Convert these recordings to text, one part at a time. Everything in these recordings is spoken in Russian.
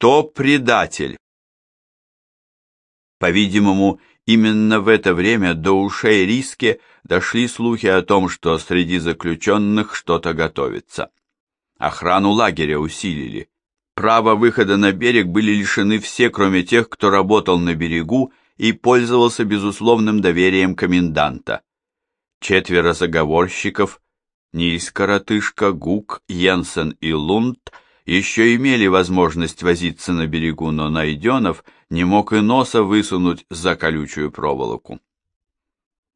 Кто предатель? По-видимому, именно в это время до ушей Риске дошли слухи о том, что среди заключенных что-то готовится. Охрану лагеря усилили. Право выхода на берег были лишены все, кроме тех, кто работал на берегу и пользовался безусловным доверием коменданта. Четверо заговорщиков, Нильс Коротышка, Гук, Йенсен и Лунд, еще имели возможность возиться на берегу, но Найденов не мог и носа высунуть за колючую проволоку.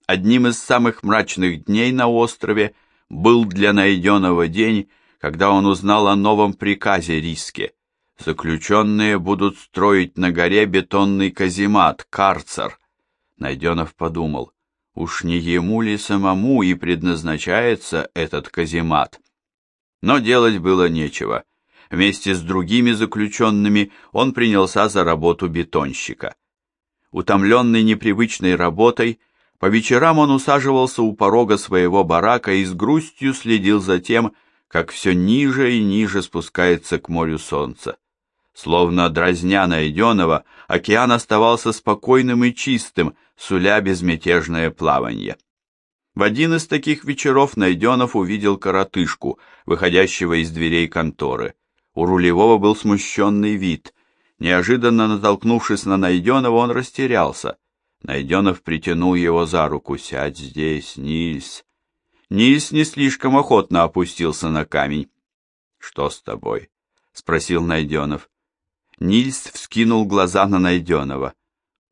Одним из самых мрачных дней на острове был для Найденова день, когда он узнал о новом приказе Риске. Заключенные будут строить на горе бетонный каземат, карцер. Найденов подумал, уж не ему ли самому и предназначается этот каземат? Но делать было нечего. Вместе с другими заключенными он принялся за работу бетонщика. Утомленный непривычной работой, по вечерам он усаживался у порога своего барака и с грустью следил за тем, как все ниже и ниже спускается к морю солнце. Словно дразня найденного, океан оставался спокойным и чистым, суля безмятежное плавание. В один из таких вечеров Найденов увидел коротышку, выходящего из дверей конторы. У рулевого был смущенный вид. Неожиданно натолкнувшись на Найденова, он растерялся. Найденов притянул его за руку. «Сядь здесь, Нильс. Нильс не слишком охотно опустился на камень. «Что с тобой?» — спросил Найденов. Нильс вскинул глаза на Найденова.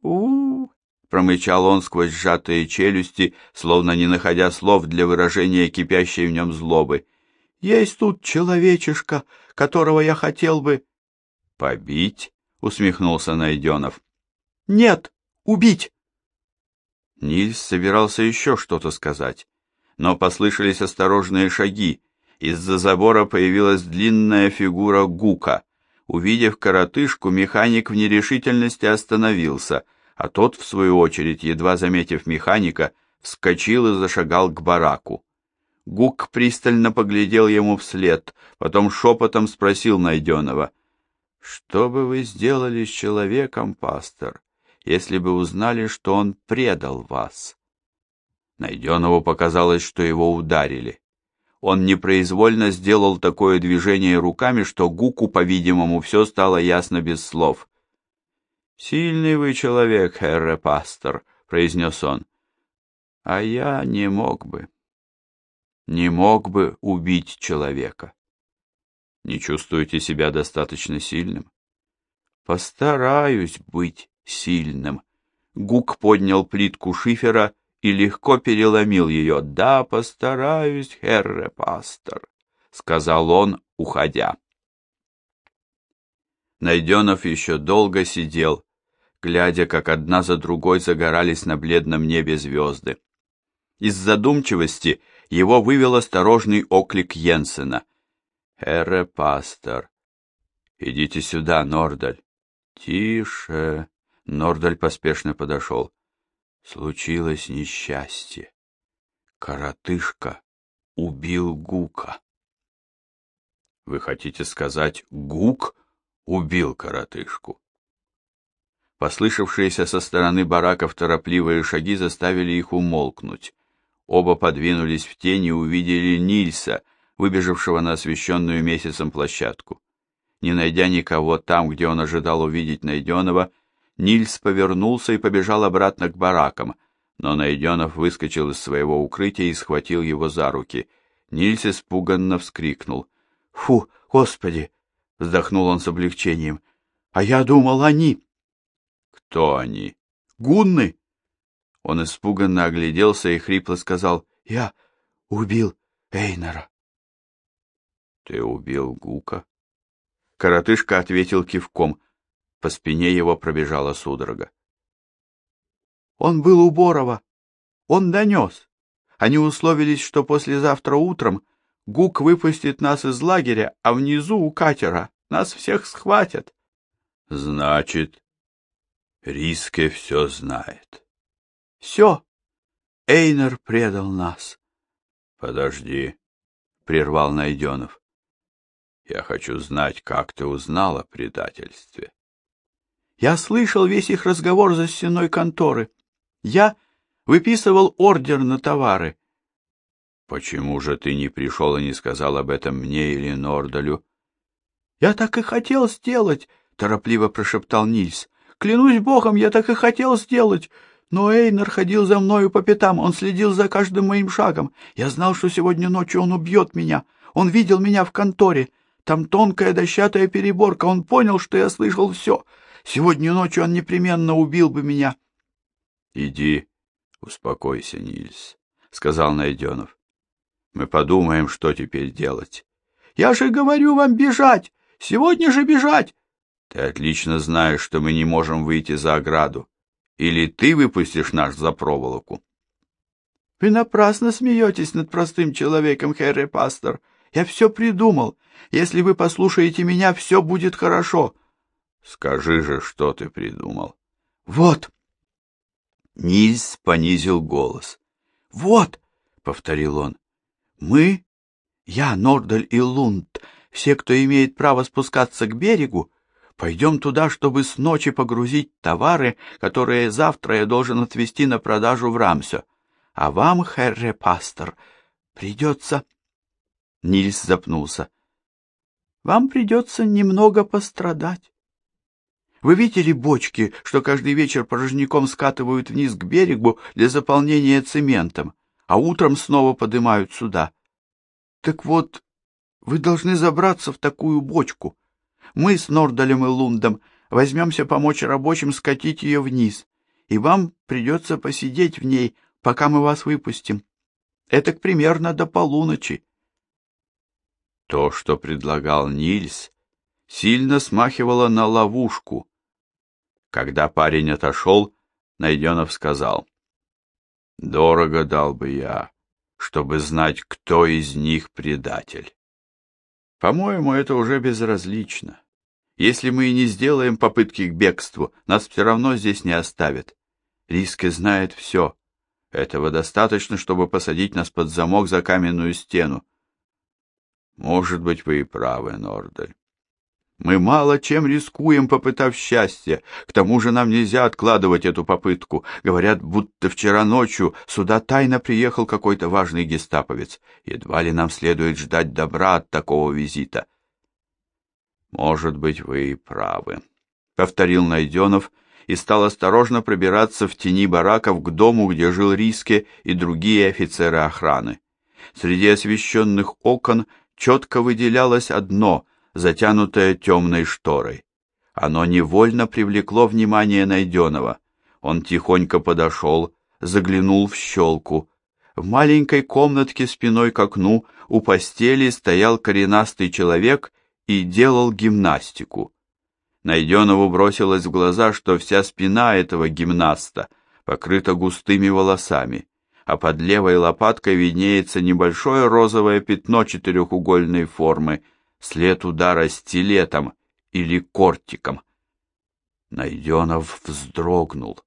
у, промычал он сквозь сжатые челюсти, словно не находя слов для выражения кипящей в нем злобы. «Есть тут человечишка, которого я хотел бы...» «Побить?» — усмехнулся Найденов. «Нет, убить!» Нильс собирался еще что-то сказать, но послышались осторожные шаги. Из-за забора появилась длинная фигура Гука. Увидев коротышку, механик в нерешительности остановился, а тот, в свою очередь, едва заметив механика, вскочил и зашагал к бараку. Гук пристально поглядел ему вслед, потом шепотом спросил найденного. — Что бы вы сделали с человеком, пастор, если бы узнали, что он предал вас? Найденову показалось, что его ударили. Он непроизвольно сделал такое движение руками, что Гуку, по-видимому, все стало ясно без слов. «Сильный вы человек, Херре Пастор», — произнес он. «А я не мог бы, не мог бы убить человека». «Не чувствуете себя достаточно сильным?» «Постараюсь быть сильным». Гук поднял плитку шифера и легко переломил ее. «Да, постараюсь, Херре Пастор», — сказал он, уходя. Найденов еще долго сидел, глядя, как одна за другой загорались на бледном небе звезды. Из задумчивости его вывел осторожный оклик Йенсена. «Херре Пастор, идите сюда, Нордаль». «Тише!» Нордаль поспешно подошел. Случилось несчастье. Коротышка убил Гука. Вы хотите сказать, Гук убил коротышку? Послышавшиеся со стороны бараков торопливые шаги заставили их умолкнуть. Оба подвинулись в тень и увидели Нильса, выбежавшего на освещенную месяцем площадку. Не найдя никого там, где он ожидал увидеть найденного, Нильс повернулся и побежал обратно к баракам, но Найденов выскочил из своего укрытия и схватил его за руки. Нильс испуганно вскрикнул. «Фу, господи!» — вздохнул он с облегчением. «А я думал, они...» «Кто они?» «Гунны!» Он испуганно огляделся и хрипло сказал. «Я убил Эйнера». «Ты убил Гука?» Коротышка ответил кивком. По спине его пробежала судорога. Он был у Борова. Он донес. Они условились, что послезавтра утром Гук выпустит нас из лагеря, а внизу у катера нас всех схватят. Значит, Риске все знает. Все. Эйнер предал нас. Подожди, прервал Найденов. Я хочу знать, как ты узнал о предательстве. Я слышал весь их разговор за стеной конторы. Я выписывал ордер на товары. Почему же ты не пришел и не сказал об этом мне или Нордалю? Я так и хотел сделать, торопливо прошептал Нильс. Клянусь богом, я так и хотел сделать. Но Эйнер ходил за мною по пятам, он следил за каждым моим шагом. Я знал, что сегодня ночью он убьет меня. Он видел меня в конторе. Там тонкая дощатая переборка. Он понял, что я слышал все. Сегодня ночью он непременно убил бы меня. — Иди, успокойся, Нильс, — сказал Найденов. — Мы подумаем, что теперь делать. — Я же говорю вам бежать! Сегодня же бежать! — Ты отлично знаешь, что мы не можем выйти за ограду. Или ты выпустишь нас за проволоку? — Вы напрасно смеетесь над простым человеком, Хэрри Пастор. Я все придумал. Если вы послушаете меня, все будет хорошо. — Скажи же, что ты придумал. — Вот. Нильс понизил голос. — Вот, — повторил он, — мы, я, Нордаль и Лунд, все, кто имеет право спускаться к берегу, Пойдем туда, чтобы с ночи погрузить товары, которые завтра я должен отвезти на продажу в Рамсё. А вам, Херре Пастор, придется...» Нильс запнулся. «Вам придется немного пострадать. Вы видели бочки, что каждый вечер порожняком скатывают вниз к берегу для заполнения цементом, а утром снова поднимают сюда? Так вот, вы должны забраться в такую бочку» Мы с Нордалем и Лундом возьмемся помочь рабочим скатить ее вниз, и вам придется посидеть в ней, пока мы вас выпустим. Это примерно до полуночи. То, что предлагал Нильс, сильно смахивало на ловушку. Когда парень отошел, Найденов сказал, «Дорого дал бы я, чтобы знать, кто из них предатель». По-моему, это уже безразлично. Если мы и не сделаем попытки к бегству, нас все равно здесь не оставят. Риске знает все. Этого достаточно, чтобы посадить нас под замок за каменную стену. Может быть, вы и правы, Нордаль. Мы мало чем рискуем, попытав счастье. К тому же нам нельзя откладывать эту попытку. Говорят, будто вчера ночью сюда тайно приехал какой-то важный гестаповец. Едва ли нам следует ждать добра от такого визита. Может быть, вы и правы, — повторил Найденов и стал осторожно пробираться в тени бараков к дому, где жил Риске и другие офицеры охраны. Среди освещенных окон четко выделялось одно — затянутое темной шторой. Оно невольно привлекло внимание найденного. Он тихонько подошел, заглянул в щелку. В маленькой комнатке спиной к окну у постели стоял коренастый человек и делал гимнастику. Найденову бросилось в глаза, что вся спина этого гимнаста покрыта густыми волосами, а под левой лопаткой виднеется небольшое розовое пятно четырехугольной формы, след удара стилетом или кортиком. Найденов вздрогнул.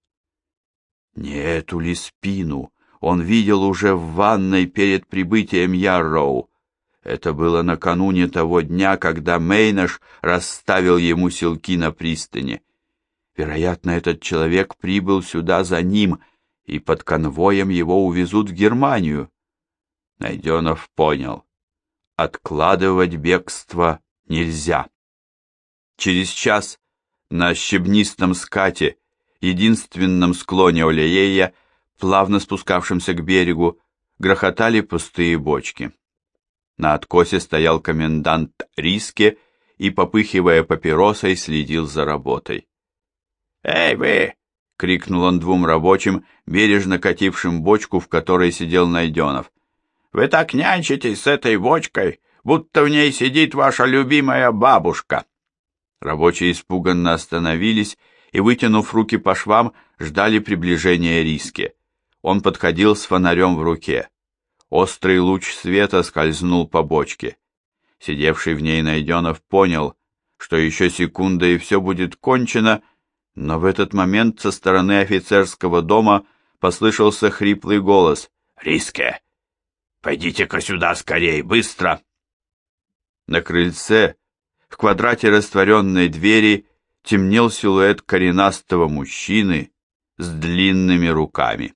Не эту ли спину он видел уже в ванной перед прибытием Ярроу? Это было накануне того дня, когда Мейнаш расставил ему селки на пристани. Вероятно, этот человек прибыл сюда за ним, и под конвоем его увезут в Германию. Найденов понял. Откладывать бегство нельзя. Через час на щебнистом скате, единственном склоне Олеея, плавно спускавшемся к берегу, грохотали пустые бочки. На откосе стоял комендант Риске и, попыхивая папиросой, следил за работой. «Эй, вы!» — крикнул он двум рабочим, бережно катившим бочку, в которой сидел Найденов. Вы так нянчитесь с этой бочкой, будто в ней сидит ваша любимая бабушка. Рабочие испуганно остановились и, вытянув руки по швам, ждали приближения риски. Он подходил с фонарем в руке. Острый луч света скользнул по бочке. Сидевший в ней Найденов понял, что еще секунда и все будет кончено, но в этот момент со стороны офицерского дома послышался хриплый голос. «Риске! Пойдите-ка сюда скорей, быстро!» На крыльце, в квадрате растворенной двери, темнел силуэт коренастого мужчины с длинными руками.